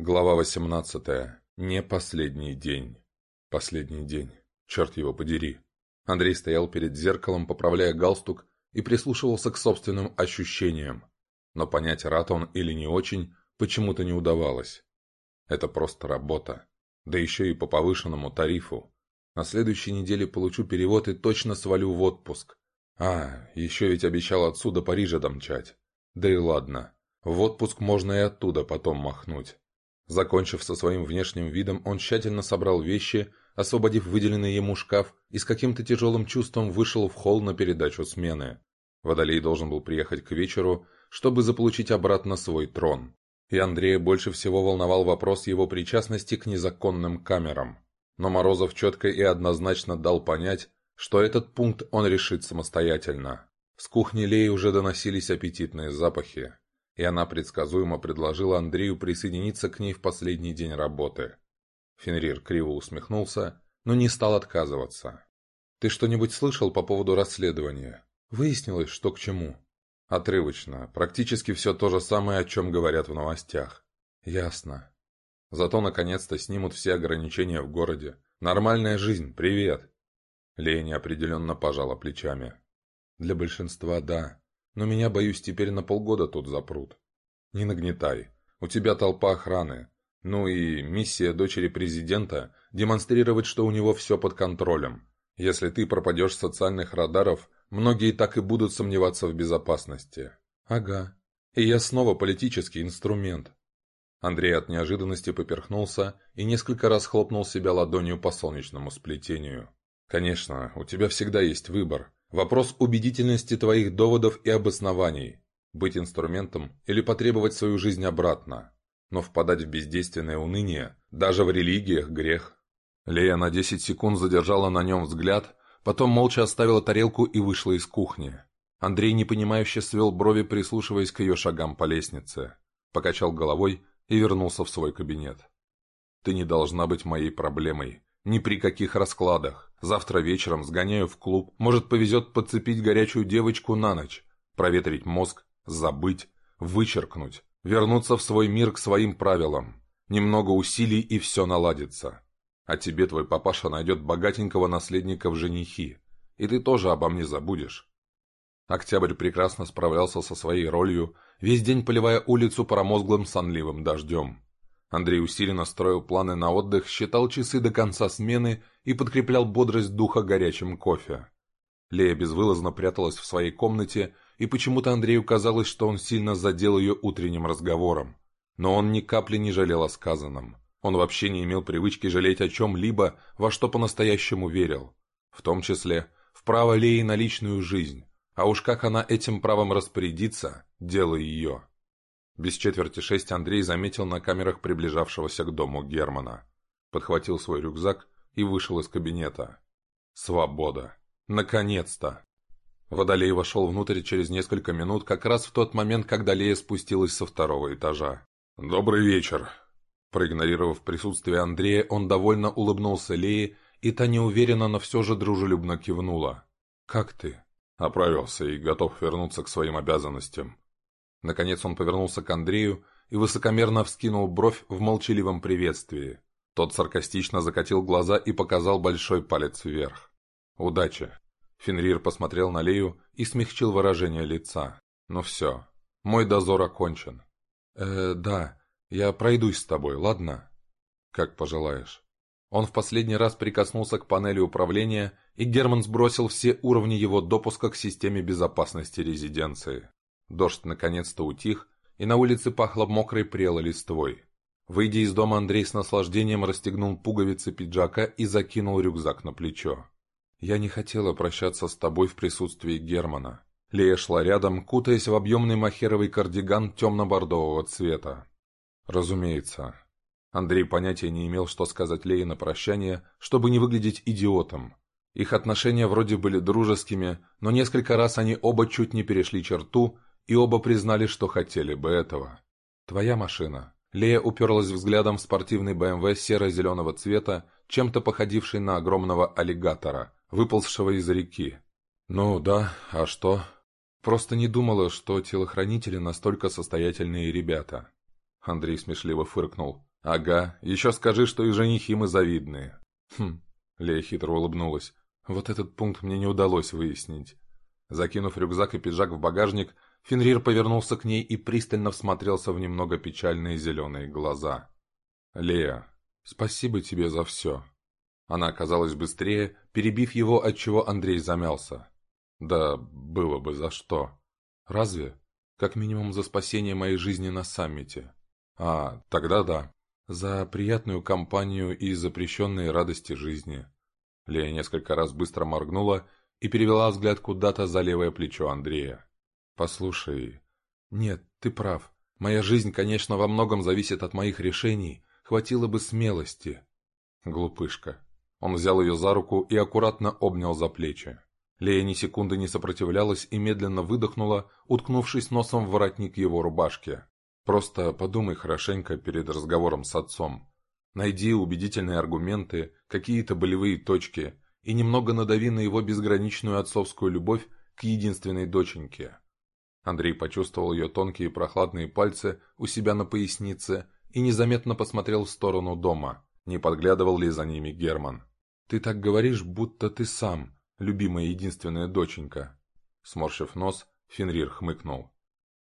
Глава 18. Не последний день. Последний день. Черт его подери. Андрей стоял перед зеркалом, поправляя галстук, и прислушивался к собственным ощущениям. Но понять, рад он или не очень, почему-то не удавалось. Это просто работа. Да еще и по повышенному тарифу. На следующей неделе получу перевод и точно свалю в отпуск. А, еще ведь обещал отсюда Парижа домчать. Да и ладно. В отпуск можно и оттуда потом махнуть. Закончив со своим внешним видом, он тщательно собрал вещи, освободив выделенный ему шкаф, и с каким-то тяжелым чувством вышел в холл на передачу смены. Водолей должен был приехать к вечеру, чтобы заполучить обратно свой трон. И Андрея больше всего волновал вопрос его причастности к незаконным камерам. Но Морозов четко и однозначно дал понять, что этот пункт он решит самостоятельно. С кухни Леи уже доносились аппетитные запахи и она предсказуемо предложила Андрею присоединиться к ней в последний день работы. Фенрир криво усмехнулся, но не стал отказываться. «Ты что-нибудь слышал по поводу расследования? Выяснилось, что к чему?» «Отрывочно. Практически все то же самое, о чем говорят в новостях». «Ясно. Зато наконец-то снимут все ограничения в городе. Нормальная жизнь, привет!» Лея неопределенно пожала плечами. «Для большинства – да но меня, боюсь, теперь на полгода тут запрут. Не нагнетай. У тебя толпа охраны. Ну и миссия дочери президента – демонстрировать, что у него все под контролем. Если ты пропадешь с социальных радаров, многие так и будут сомневаться в безопасности. Ага. И я снова политический инструмент. Андрей от неожиданности поперхнулся и несколько раз хлопнул себя ладонью по солнечному сплетению. Конечно, у тебя всегда есть выбор, Вопрос убедительности твоих доводов и обоснований. Быть инструментом или потребовать свою жизнь обратно. Но впадать в бездейственное уныние, даже в религиях, грех. Лея на 10 секунд задержала на нем взгляд, потом молча оставила тарелку и вышла из кухни. Андрей непонимающе свел брови, прислушиваясь к ее шагам по лестнице. Покачал головой и вернулся в свой кабинет. «Ты не должна быть моей проблемой. Ни при каких раскладах. Завтра вечером сгоняю в клуб. Может, повезет подцепить горячую девочку на ночь. Проветрить мозг, забыть, вычеркнуть. Вернуться в свой мир к своим правилам. Немного усилий и все наладится. А тебе твой папаша найдет богатенького наследника в женихи. И ты тоже обо мне забудешь. Октябрь прекрасно справлялся со своей ролью, весь день поливая улицу промозглым сонливым дождем. Андрей усиленно строил планы на отдых, считал часы до конца смены и подкреплял бодрость духа горячим кофе. Лея безвылазно пряталась в своей комнате, и почему-то Андрею казалось, что он сильно задел ее утренним разговором. Но он ни капли не жалел о сказанном. Он вообще не имел привычки жалеть о чем-либо, во что по-настоящему верил. В том числе в право Леи на личную жизнь. А уж как она этим правом распорядится, дело ее. Без четверти шесть Андрей заметил на камерах приближавшегося к дому Германа. Подхватил свой рюкзак и вышел из кабинета. Свобода. Наконец-то! Водолей вошел внутрь через несколько минут, как раз в тот момент, когда Лея спустилась со второго этажа. «Добрый вечер!» Проигнорировав присутствие Андрея, он довольно улыбнулся Лее, и та неуверенно, но все же дружелюбно кивнула. «Как ты?» Оправился и готов вернуться к своим обязанностям. Наконец он повернулся к Андрею и высокомерно вскинул бровь в молчаливом приветствии. Тот саркастично закатил глаза и показал большой палец вверх. «Удачи!» Фенрир посмотрел на Лею и смягчил выражение лица. «Ну все, мой дозор окончен». «Э, да, я пройдусь с тобой, ладно?» «Как пожелаешь». Он в последний раз прикоснулся к панели управления, и Герман сбросил все уровни его допуска к системе безопасности резиденции. Дождь наконец-то утих, и на улице пахло мокрой прелой листвой. Выйдя из дома, Андрей с наслаждением расстегнул пуговицы пиджака и закинул рюкзак на плечо. «Я не хотела прощаться с тобой в присутствии Германа». Лея шла рядом, кутаясь в объемный махеровый кардиган темно-бордового цвета. «Разумеется». Андрей понятия не имел, что сказать Лее на прощание, чтобы не выглядеть идиотом. Их отношения вроде были дружескими, но несколько раз они оба чуть не перешли черту, и оба признали, что хотели бы этого. «Твоя машина». Лея уперлась взглядом в спортивный БМВ серо-зеленого цвета, чем-то походивший на огромного аллигатора, выползшего из реки. «Ну да, а что?» Просто не думала, что телохранители настолько состоятельные ребята. Андрей смешливо фыркнул. «Ага, еще скажи, что и женихи мы завидные». «Хм», Лея хитро улыбнулась. «Вот этот пункт мне не удалось выяснить». Закинув рюкзак и пиджак в багажник, Фенрир повернулся к ней и пристально всмотрелся в немного печальные зеленые глаза. «Лея, спасибо тебе за все». Она оказалась быстрее, перебив его, отчего Андрей замялся. «Да было бы за что. Разве? Как минимум за спасение моей жизни на саммите. А, тогда да. За приятную компанию и запрещенные радости жизни». Лея несколько раз быстро моргнула и перевела взгляд куда-то за левое плечо Андрея. «Послушай...» «Нет, ты прав. Моя жизнь, конечно, во многом зависит от моих решений. Хватило бы смелости». «Глупышка». Он взял ее за руку и аккуратно обнял за плечи. Лея ни секунды не сопротивлялась и медленно выдохнула, уткнувшись носом в воротник его рубашки. «Просто подумай хорошенько перед разговором с отцом. Найди убедительные аргументы, какие-то болевые точки и немного надави на его безграничную отцовскую любовь к единственной доченьке. Андрей почувствовал ее тонкие прохладные пальцы у себя на пояснице и незаметно посмотрел в сторону дома, не подглядывал ли за ними Герман. «Ты так говоришь, будто ты сам, любимая единственная доченька». Сморщив нос, Фенрир хмыкнул.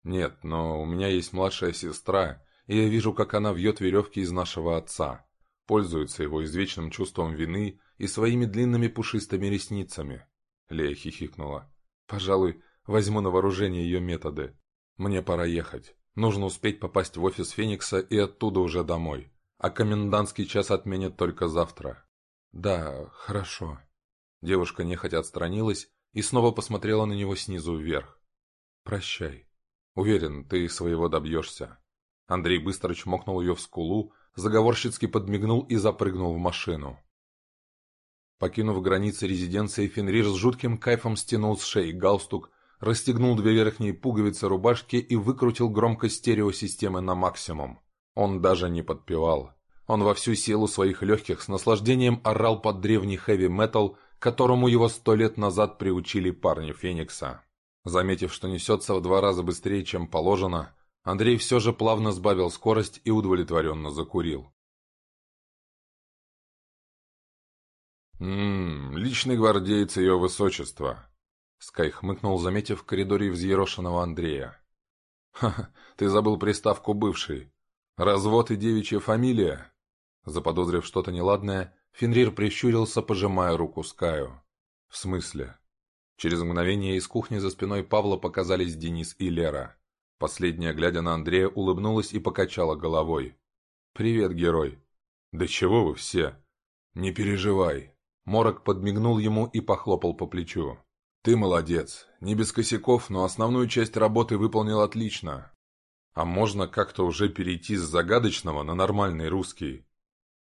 «Нет, но у меня есть младшая сестра, и я вижу, как она вьет веревки из нашего отца, пользуется его извечным чувством вины и своими длинными пушистыми ресницами». Лея хихикнула. «Пожалуй, Возьму на вооружение ее методы. Мне пора ехать. Нужно успеть попасть в офис Феникса и оттуда уже домой. А комендантский час отменят только завтра. Да, хорошо. Девушка нехотя отстранилась и снова посмотрела на него снизу вверх. Прощай. Уверен, ты своего добьешься. Андрей быстро чмокнул ее в скулу, заговорщицки подмигнул и запрыгнул в машину. Покинув границы резиденции, Фенрир с жутким кайфом стянул с шеи галстук, расстегнул две верхние пуговицы рубашки и выкрутил громкость стереосистемы на максимум. Он даже не подпевал. Он во всю силу своих легких с наслаждением орал под древний хэви-метал, которому его сто лет назад приучили парни Феникса. Заметив, что несется в два раза быстрее, чем положено, Андрей все же плавно сбавил скорость и удовлетворенно закурил. «Ммм, личный гвардеец ее высочества», Скай хмыкнул, заметив в коридоре взъерошенного Андрея. «Ха-ха, ты забыл приставку «бывший». Развод и девичья фамилия?» Заподозрив что-то неладное, Фенрир прищурился, пожимая руку Скаю. «В смысле?» Через мгновение из кухни за спиной Павла показались Денис и Лера. Последняя, глядя на Андрея, улыбнулась и покачала головой. «Привет, герой!» «Да чего вы все?» «Не переживай!» Морок подмигнул ему и похлопал по плечу. «Ты молодец. Не без косяков, но основную часть работы выполнил отлично. А можно как-то уже перейти с загадочного на нормальный русский?»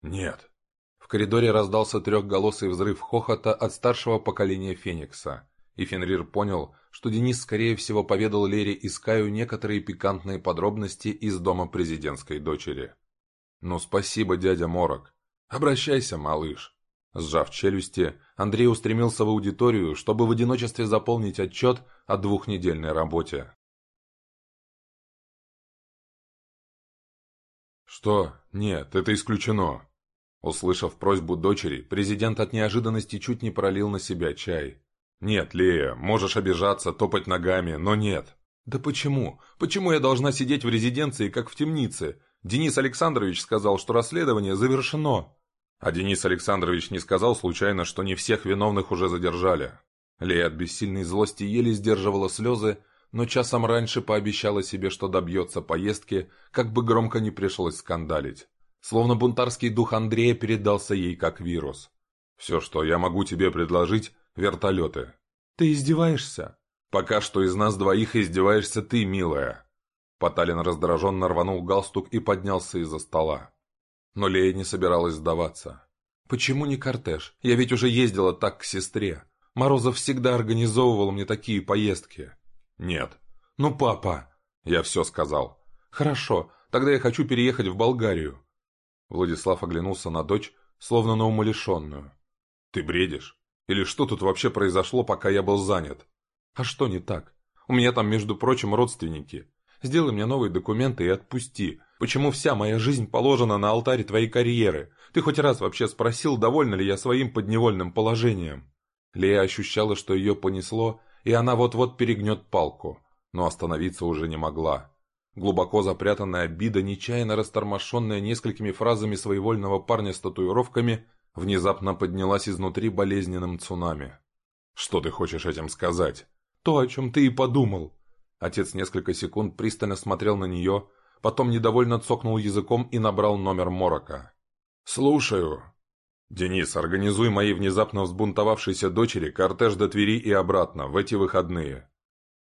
«Нет». В коридоре раздался трехголосый взрыв хохота от старшего поколения Феникса, и Фенрир понял, что Денис, скорее всего, поведал Лере и Скаю некоторые пикантные подробности из дома президентской дочери. «Ну, спасибо, дядя Морок. Обращайся, малыш». Сжав челюсти, Андрей устремился в аудиторию, чтобы в одиночестве заполнить отчет о двухнедельной работе. «Что? Нет, это исключено!» Услышав просьбу дочери, президент от неожиданности чуть не пролил на себя чай. «Нет, Лея, можешь обижаться, топать ногами, но нет!» «Да почему? Почему я должна сидеть в резиденции, как в темнице? Денис Александрович сказал, что расследование завершено!» А Денис Александрович не сказал случайно, что не всех виновных уже задержали. Лея от бессильной злости еле сдерживала слезы, но часом раньше пообещала себе, что добьется поездки, как бы громко не пришлось скандалить. Словно бунтарский дух Андрея передался ей как вирус. «Все, что я могу тебе предложить, вертолеты». «Ты издеваешься?» «Пока что из нас двоих издеваешься ты, милая». Поталин раздраженно рванул галстук и поднялся из-за стола. Но Лея не собиралась сдаваться. «Почему не кортеж? Я ведь уже ездила так к сестре. Морозов всегда организовывал мне такие поездки». «Нет». «Ну, папа...» «Я все сказал». «Хорошо, тогда я хочу переехать в Болгарию». Владислав оглянулся на дочь, словно на умалишенную. «Ты бредишь? Или что тут вообще произошло, пока я был занят?» «А что не так? У меня там, между прочим, родственники. Сделай мне новые документы и отпусти. Почему вся моя жизнь положена на алтарь твоей карьеры? Ты хоть раз вообще спросил, довольна ли я своим подневольным положением?» Лея ощущала, что ее понесло, и она вот-вот перегнет палку, но остановиться уже не могла. Глубоко запрятанная обида, нечаянно растормошенная несколькими фразами своевольного парня с татуировками, внезапно поднялась изнутри болезненным цунами. «Что ты хочешь этим сказать?» «То, о чем ты и подумал». Отец несколько секунд пристально смотрел на нее, потом недовольно цокнул языком и набрал номер Морока. «Слушаю». «Денис, организуй моей внезапно взбунтовавшейся дочери кортеж до Твери и обратно, в эти выходные».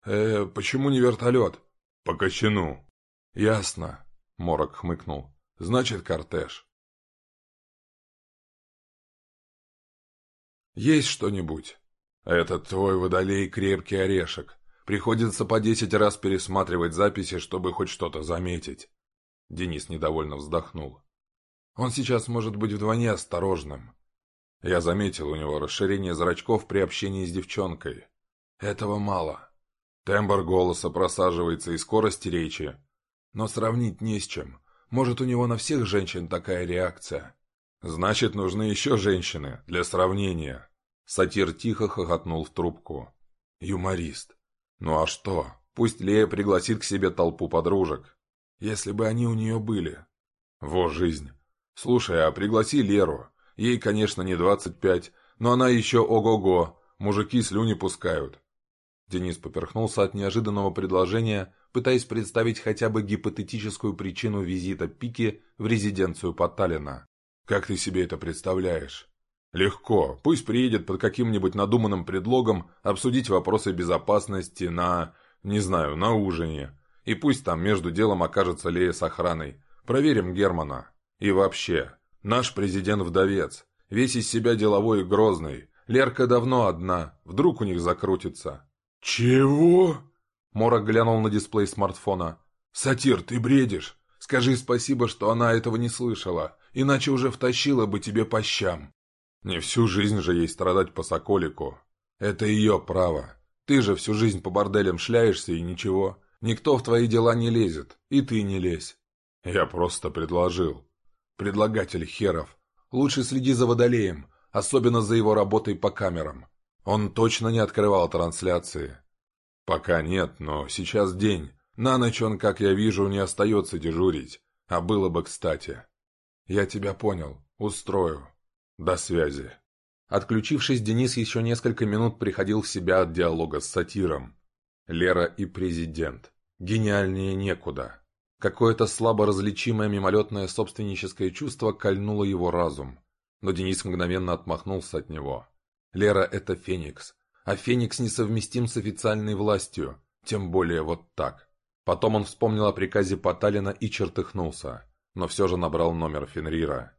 «Э, почему не вертолет?» «По кочану». «Ясно», — Морок хмыкнул. «Значит, кортеж». «Есть что-нибудь?» «Этот твой водолей крепкий орешек. Приходится по десять раз пересматривать записи, чтобы хоть что-то заметить». Денис недовольно вздохнул. «Он сейчас может быть вдвойне осторожным. Я заметил у него расширение зрачков при общении с девчонкой. Этого мало. Тембр голоса просаживается и скорость речи. Но сравнить не с чем. Может, у него на всех женщин такая реакция. Значит, нужны еще женщины для сравнения. Сатир тихо хохотнул в трубку. Юморист. Ну а что? Пусть Лея пригласит к себе толпу подружек. Если бы они у нее были. Во жизнь. Слушай, а пригласи Леру. Ей, конечно, не двадцать пять, но она еще ого-го. Мужики слюни пускают. Денис поперхнулся от неожиданного предложения, пытаясь представить хотя бы гипотетическую причину визита Пики в резиденцию Поталина. «Как ты себе это представляешь?» «Легко. Пусть приедет под каким-нибудь надуманным предлогом обсудить вопросы безопасности на... не знаю, на ужине. И пусть там между делом окажется Лея с охраной. Проверим Германа. И вообще, наш президент-вдовец. Весь из себя деловой и грозный. Лерка давно одна. Вдруг у них закрутится. «Чего?» Морок глянул на дисплей смартфона. «Сатир, ты бредишь. Скажи спасибо, что она этого не слышала, иначе уже втащила бы тебе по щам». «Не всю жизнь же ей страдать по соколику. Это ее право. Ты же всю жизнь по борделям шляешься и ничего. Никто в твои дела не лезет, и ты не лезь. Я просто предложил. Предлагатель херов. Лучше следи за водолеем, особенно за его работой по камерам. Он точно не открывал трансляции. Пока нет, но сейчас день. На ночь он, как я вижу, не остается дежурить. А было бы кстати. Я тебя понял. Устрою. До связи. Отключившись, Денис еще несколько минут приходил в себя от диалога с сатиром. Лера и президент. Гениальнее некуда. Какое-то слабо различимое мимолетное собственническое чувство кольнуло его разум. Но Денис мгновенно отмахнулся от него. Лера — это Феникс. А Феникс несовместим с официальной властью, тем более вот так. Потом он вспомнил о приказе Поталина и чертыхнулся, но все же набрал номер Фенрира.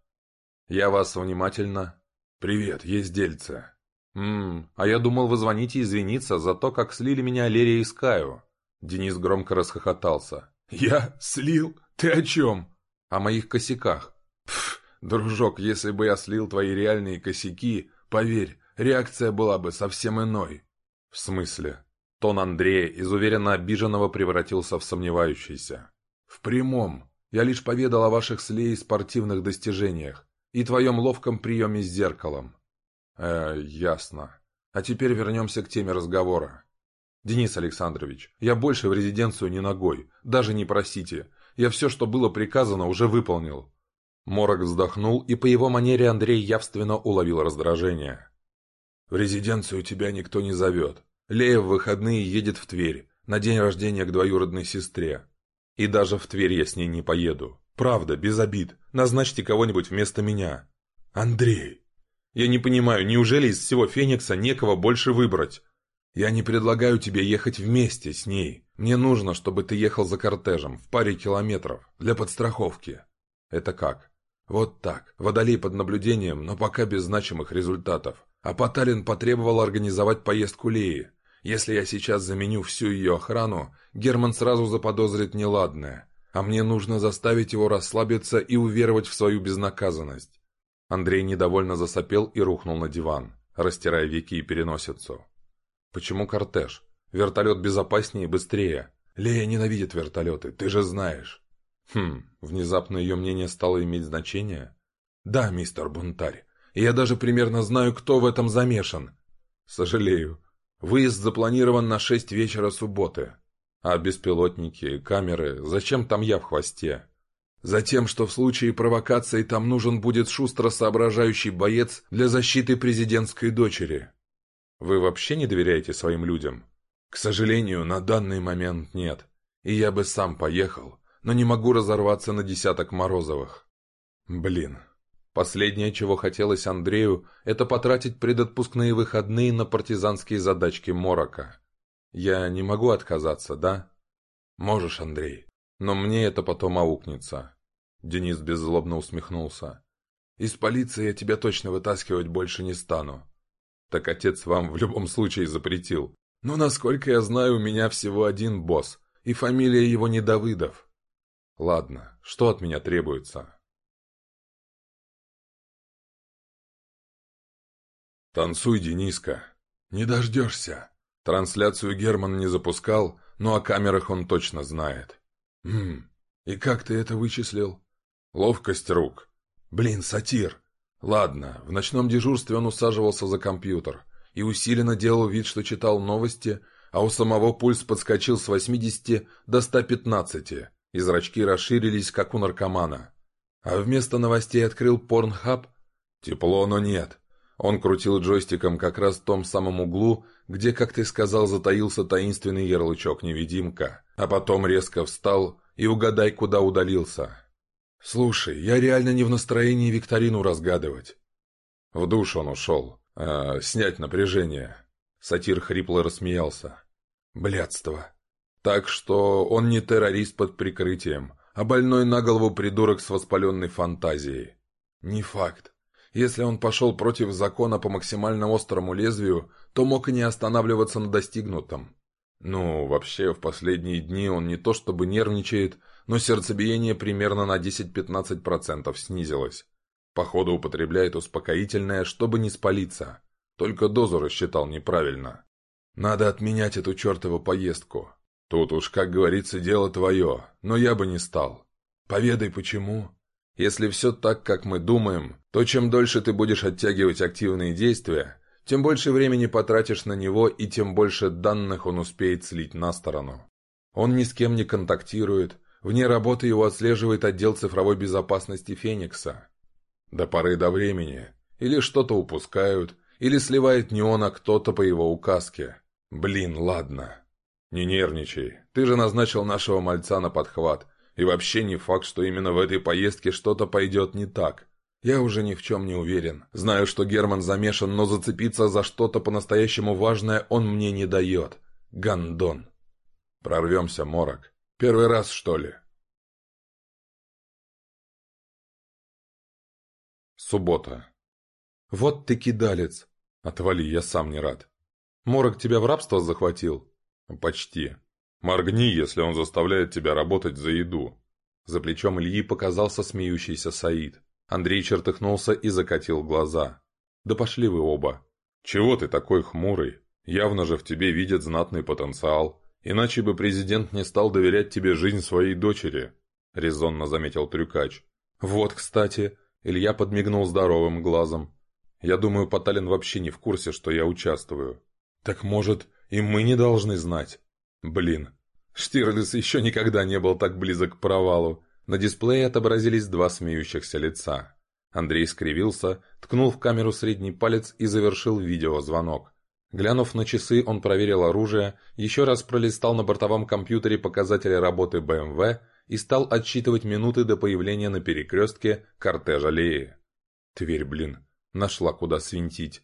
«Я вас внимательно...» «Привет, есть дельце». «Ммм, а я думал, вы звоните извиниться за то, как слили меня Лерия и Скаю». Денис громко расхохотался. «Я? Слил? Ты о чем?» «О моих косяках». «Пф, дружок, если бы я слил твои реальные косяки, поверь, реакция была бы совсем иной. В смысле? Тон Андрея из уверенно обиженного превратился в сомневающийся. В прямом. Я лишь поведал о ваших с спортивных достижениях и твоем ловком приеме с зеркалом. Э, ясно. А теперь вернемся к теме разговора. Денис Александрович, я больше в резиденцию не ногой, даже не просите. Я все, что было приказано, уже выполнил. Морок вздохнул, и по его манере Андрей явственно уловил раздражение. В резиденцию тебя никто не зовет. Лея в выходные едет в Тверь, на день рождения к двоюродной сестре. И даже в Тверь я с ней не поеду. Правда, без обид. Назначьте кого-нибудь вместо меня. Андрей. Я не понимаю, неужели из всего Феникса некого больше выбрать? Я не предлагаю тебе ехать вместе с ней. Мне нужно, чтобы ты ехал за кортежем, в паре километров, для подстраховки. Это как? Вот так. Водолей под наблюдением, но пока без значимых результатов. А Поталин потребовал организовать поездку Леи. Если я сейчас заменю всю ее охрану, Герман сразу заподозрит неладное. А мне нужно заставить его расслабиться и уверовать в свою безнаказанность. Андрей недовольно засопел и рухнул на диван, растирая веки и переносицу. «Почему кортеж? Вертолет безопаснее и быстрее. Лея ненавидит вертолеты, ты же знаешь». Хм, внезапно ее мнение стало иметь значение? Да, мистер Бунтарь, я даже примерно знаю, кто в этом замешан. Сожалею. Выезд запланирован на шесть вечера субботы. А беспилотники, камеры, зачем там я в хвосте? Затем, что в случае провокации там нужен будет шустро соображающий боец для защиты президентской дочери. Вы вообще не доверяете своим людям? К сожалению, на данный момент нет. И я бы сам поехал, но не могу разорваться на десяток Морозовых. Блин. Последнее, чего хотелось Андрею, это потратить предотпускные выходные на партизанские задачки Морока. Я не могу отказаться, да? Можешь, Андрей. Но мне это потом аукнется. Денис беззлобно усмехнулся. Из полиции я тебя точно вытаскивать больше не стану. Так отец вам в любом случае запретил. Но, насколько я знаю, у меня всего один босс, и фамилия его не Давыдов. Ладно, что от меня требуется? Танцуй, Дениска. Не дождешься. Трансляцию Герман не запускал, но о камерах он точно знает. «Хм, и как ты это вычислил?» «Ловкость рук». «Блин, сатир!» «Ладно, в ночном дежурстве он усаживался за компьютер и усиленно делал вид, что читал новости, а у самого пульс подскочил с 80 до 115, и зрачки расширились, как у наркомана. А вместо новостей открыл порнхаб? Тепло, но нет. Он крутил джойстиком как раз в том самом углу, где, как ты сказал, затаился таинственный ярлычок-невидимка, а потом резко встал и угадай, куда удалился. «Слушай, я реально не в настроении викторину разгадывать». В душ он ушел. Э, снять напряжение. Сатир хрипло рассмеялся. Блядство. Так что он не террорист под прикрытием, а больной на голову придурок с воспаленной фантазией. Не факт. Если он пошел против закона по максимально острому лезвию, то мог и не останавливаться на достигнутом. Ну, вообще, в последние дни он не то чтобы нервничает, но сердцебиение примерно на 10-15% снизилось. Походу употребляет успокоительное, чтобы не спалиться. Только дозу рассчитал неправильно. Надо отменять эту чертову поездку. Тут уж, как говорится, дело твое, но я бы не стал. Поведай, почему. Если все так, как мы думаем, то чем дольше ты будешь оттягивать активные действия, тем больше времени потратишь на него и тем больше данных он успеет слить на сторону. Он ни с кем не контактирует, вне работы его отслеживает отдел цифровой безопасности Феникса. До поры до времени. Или что-то упускают, или сливает не он, а кто-то по его указке. Блин, ладно. Не нервничай, ты же назначил нашего мальца на подхват, и вообще не факт, что именно в этой поездке что-то пойдет не так. Я уже ни в чем не уверен. Знаю, что Герман замешан, но зацепиться за что-то по-настоящему важное он мне не дает. Гандон. Прорвемся, Морок. Первый раз, что ли? Суббота. Вот ты кидалец. Отвали, я сам не рад. Морок тебя в рабство захватил? Почти. Моргни, если он заставляет тебя работать за еду. За плечом Ильи показался смеющийся Саид. Андрей чертыхнулся и закатил глаза. «Да пошли вы оба!» «Чего ты такой хмурый? Явно же в тебе видят знатный потенциал. Иначе бы президент не стал доверять тебе жизнь своей дочери», — резонно заметил Трюкач. «Вот, кстати», — Илья подмигнул здоровым глазом. «Я думаю, Поталин вообще не в курсе, что я участвую». «Так, может, и мы не должны знать?» Блин, Штирлиц еще никогда не был так близок к провалу. На дисплее отобразились два смеющихся лица. Андрей скривился, ткнул в камеру средний палец и завершил видеозвонок. Глянув на часы, он проверил оружие, еще раз пролистал на бортовом компьютере показатели работы БМВ и стал отсчитывать минуты до появления на перекрестке кортежа Леи. Тверь, блин, нашла куда свинтить.